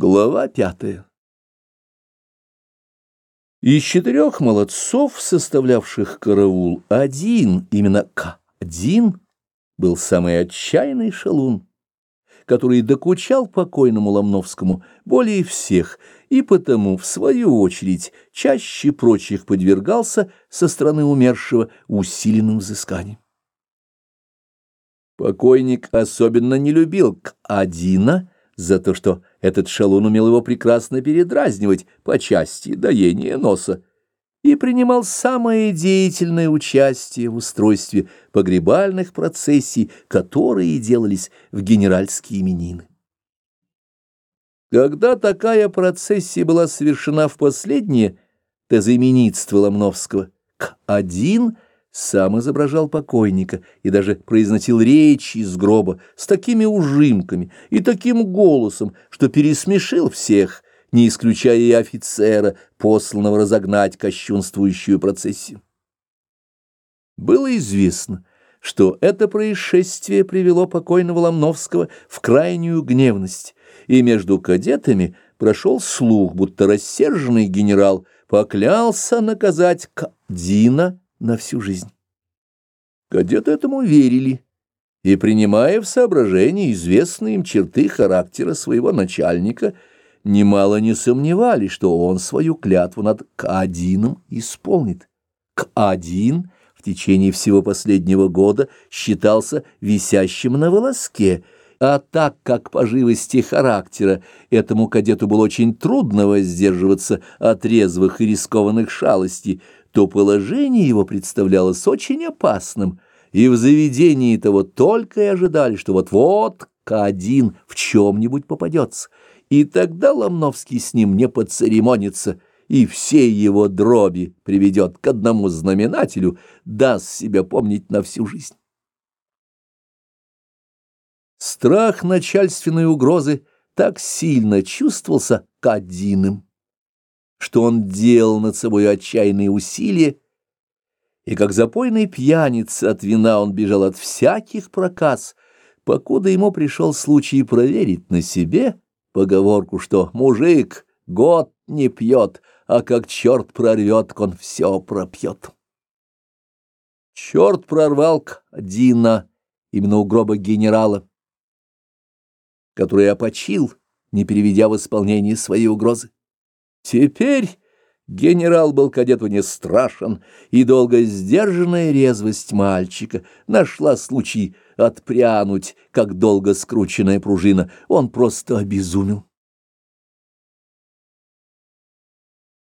Глава пятая Из четырех молодцов, составлявших караул, один, именно К-один, был самый отчаянный шалун, который докучал покойному Ломновскому более всех и потому, в свою очередь, чаще прочих подвергался со стороны умершего усиленным взысканиям. Покойник особенно не любил К-одина, за то, что этот шалун умел его прекрасно передразнивать по части доения носа и принимал самое деятельное участие в устройстве погребальных процессий, которые делались в генеральские именины. Когда такая процессия была совершена в последнее тезаименитство Ломновского, к один – сам изображал покойника и даже произносил речи из гроба с такими ужимками и таким голосом, что пересмешил всех, не исключая и офицера, посланного разогнать кощунствующую процессию. Было известно, что это происшествие привело покойного Ломновского в крайнюю гневность, и между кадетами прошел слух, будто рассерженный генерал поклялся наказать Кадина на всю жизнь. Кадеты этому верили и, принимая в соображение известные им черты характера своего начальника, немало не сомневались, что он свою клятву над К-1 исполнит. К-1 в течение всего последнего года считался висящим на волоске, а так как по живости характера этому кадету было очень трудно воздерживаться от резвых и рискованных шалостей, то положение его представлялось очень опасным, и в заведении того только и ожидали, что вот-вот К1 в чем-нибудь попадется, и тогда Ломновский с ним не поцеремонится, и все его дроби приведет к одному знаменателю, даст себя помнить на всю жизнь. Страх начальственной угрозы так сильно чувствовался Кадиным что он делал над собой отчаянные усилия, и как запойный пьяница от вина он бежал от всяких проказ, покуда ему пришел случай проверить на себе поговорку, что мужик год не пьет, а как черт прорвет, он все пропьет. Черт прорвал к Дина, именно у гроба генерала, который опочил, не переведя в исполнение свои угрозы. Теперь генерал был кадету не страшен, и долго сдержанная резвость мальчика нашла случай отпрянуть, как долго скрученная пружина. Он просто обезумел.